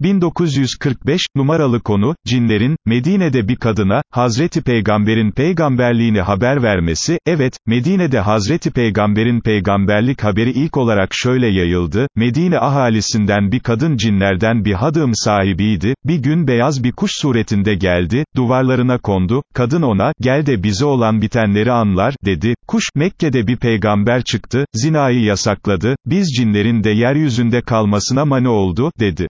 1945, numaralı konu, cinlerin, Medine'de bir kadına, Hazreti Peygamber'in peygamberliğini haber vermesi, evet, Medine'de Hazreti Peygamber'in peygamberlik haberi ilk olarak şöyle yayıldı, Medine ahalisinden bir kadın cinlerden bir hadım sahibiydi, bir gün beyaz bir kuş suretinde geldi, duvarlarına kondu, kadın ona, gel de bize olan bitenleri anlar, dedi, kuş, Mekke'de bir peygamber çıktı, zinayı yasakladı, biz cinlerin de yeryüzünde kalmasına mani oldu, dedi.